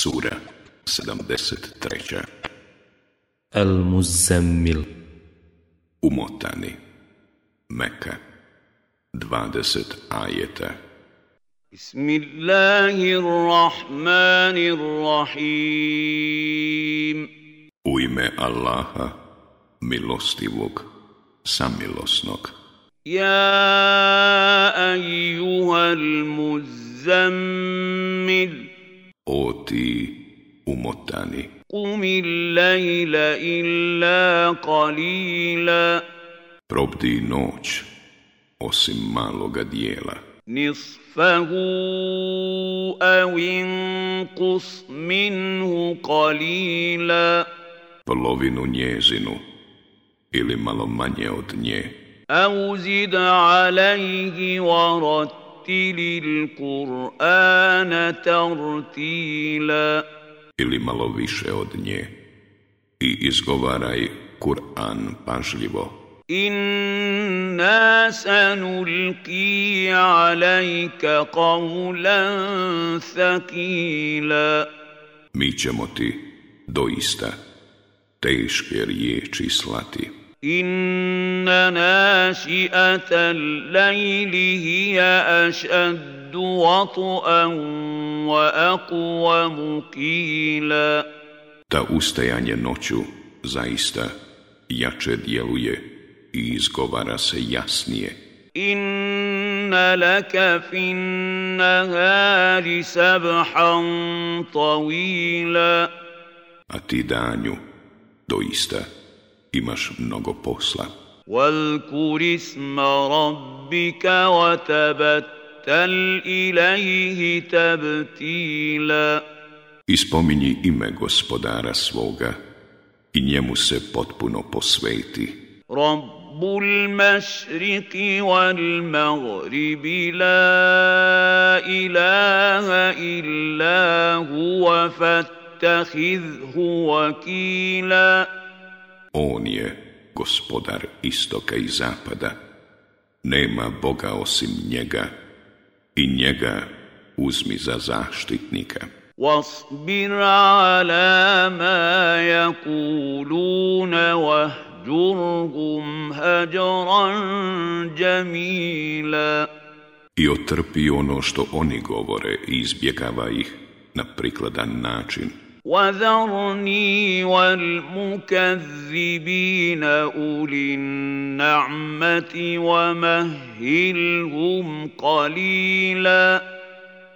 Sura 73. Al-Muzammil. Umotani. Meka 20 ajeta. Bismillahirrahmanirrahim. U ime Allaha, milostivog, samilosnog. Ja ayyuhal muzammil o ti umotani. Kumil lejla illa kalila. Probdi noć, osim maloga dijela. Nisfahu awin inkus minhu kalila. Polovinu njezinu ili malo manje od nje. Au alaihi warat ورتل القرآن ترتيلا ili malo više od nje i izgovaraj Kur'an pažljivo. إنا سنلقي عليك قولا ثقيلا Mi ćemo ti doista teške riječi slati. إن ناشئة الليل هي أشد وطئا وأقوم قيلا Ta ustajanje noću zaista jače djeluje i izgovara se jasnije. إن لك في النهار سبحا طويلا A ti danju doista imaš mnogo posla. واذكر اسم ربك وتبتل إليه تبتيلا Ispominji ime gospodara svoga i njemu se potpuno posveti. رب المشرق والمغرب لا إله إلا هو فاتخذه وكيلا On je gospodar istoka i zapada. Nema Boga osim njega i njega uzmi za zaštitnika. واصبر على ما يقولون واهجرهم هجرا جميلا I otrpi ono što oni govore i izbjegava ih na prikladan način. وذرني والمكذبين أولي النعمة ومهلهم قليلا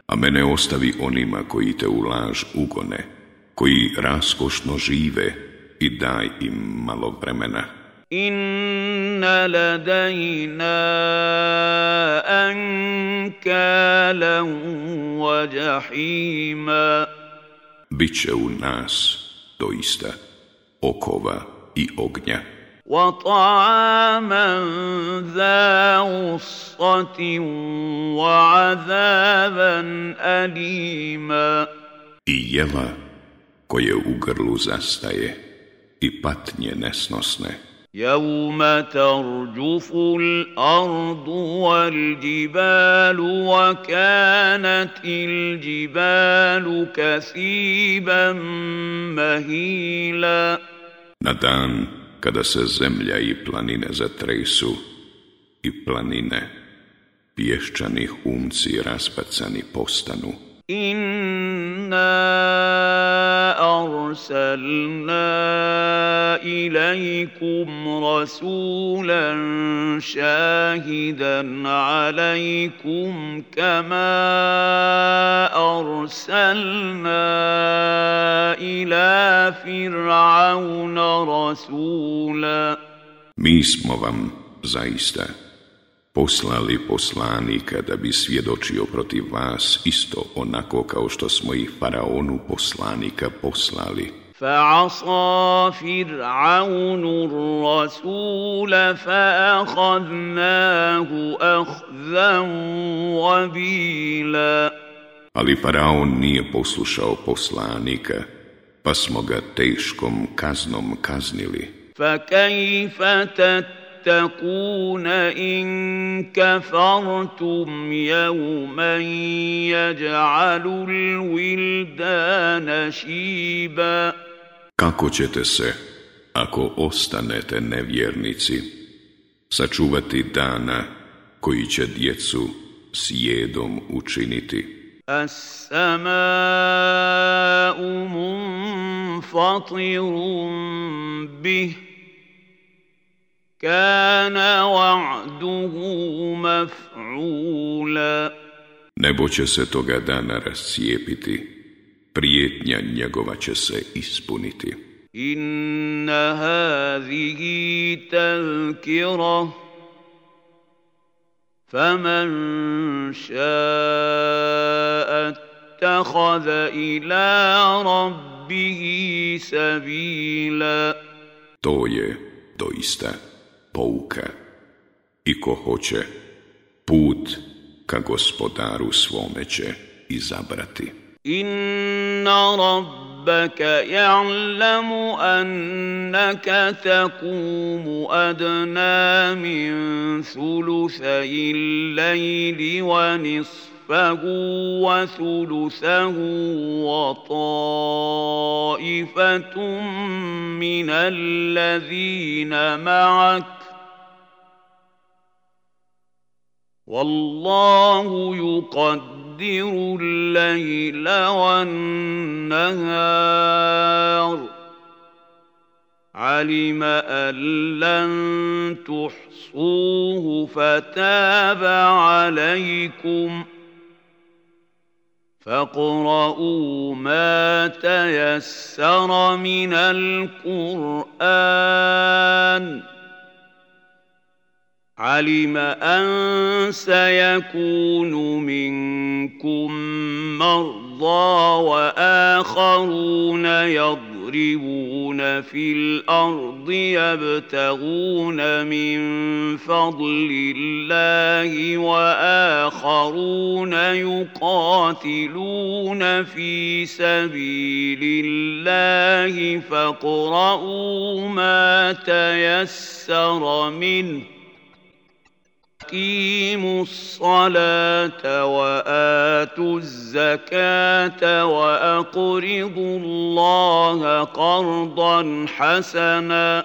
A mene ostavi onima koji te u laž ugone, koji raskošno žive i daj im malo vremena. إن لدينا أنكالا وجحيما Biće u nas doista okova i ognja. وطعاما ذا غصة وعذابا أليما I jela koje u grlu zastaje i patnje nesnosne. يوم ترجف الأرض والجبال وكانت الجبال كثيبا مهيلا Na dan kada se zemlja i planine zatresu i planine pješčani humci raspacani postanu. إنا أرسلنا إليكم رسولا شاهدا عليكم كما أرسلنا إلى فرعون رسولا. poslali poslanika da bi svjedočio protiv vas isto onako kao što smo i faraonu poslanika poslali. فعصى فرعون الرسول فأخذناه أخذا وبيلا Ali faraon nije poslušao poslanika, pa smo ga teškom kaznom kaznili. فكيف تتقون إن كفرتم يوما يجعل الولدان شيبا Kako ćete se, ako ostanete nevjernici, sačuvati dana koji će djecu sjedom učiniti? السماء منفطر به كان وعده مفعولا Nebo će se toga dana rascijepiti, prijetnja njegova će se ispuniti. Inna hazihi tazkira فمن شاء اتخذ إلى ربه سبيلا To je doista pouka i ko hoće put ka gospodaru svome će izabrati. Inna rabbaka ja'lamu annaka takumu adna min thuluthayi lajli wa nisfu ونصفه وثلثه وطائفة من الذين معك. والله يقدر الليل والنهار. علم أن لن تحصوه فتاب عليكم. فاقرؤوا ما تيسر من القرآن. علم أن سيكون منكم مرضى وآخرون يضربون في الأرض يبتغون من فضل الله وآخرون يقاتلون في سبيل الله فاقرؤوا ما تيسر منه أقيموا الصلاة وآتوا الزكاة وأقرضوا الله قرضا حسنا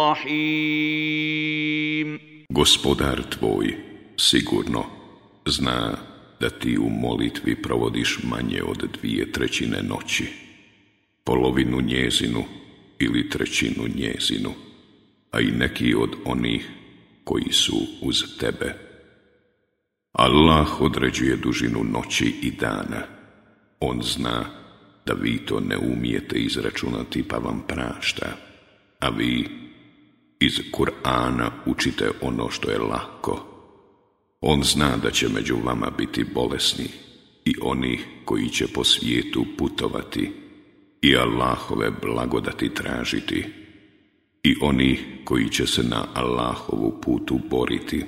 رحيم Gospodar tvoj sigurno zna da ti u molitvi provodiš manje od dvije trećine noći, polovinu njezinu ili trećinu njezinu, a i neki od onih koji su uz tebe. Allah određuje dužinu noći i dana. On zna da vi to ne umijete izračunati pa vam prašta, a vi iz Kur'ana učite ono što je lako. On zna da će među vama biti bolesni i oni koji će po svijetu putovati i Allahove blagodati tražiti i oni koji će se na Allahovu putu boriti.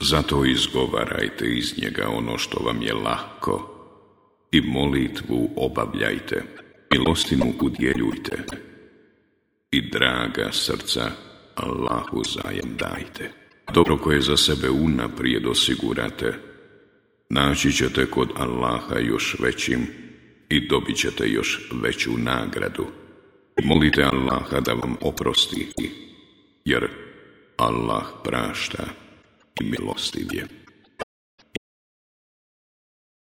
Zato izgovarajte iz njega ono što vam je lako i molitvu obavljajte, milostinu udjeljujte i draga srca Allahu zajem dajte. Dobro koje za sebe unaprijed osigurate, naći ćete kod Allaha još većim i dobit ćete još veću nagradu. Molite Allaha da vam oprosti, jer Allah prašta i milostiv je.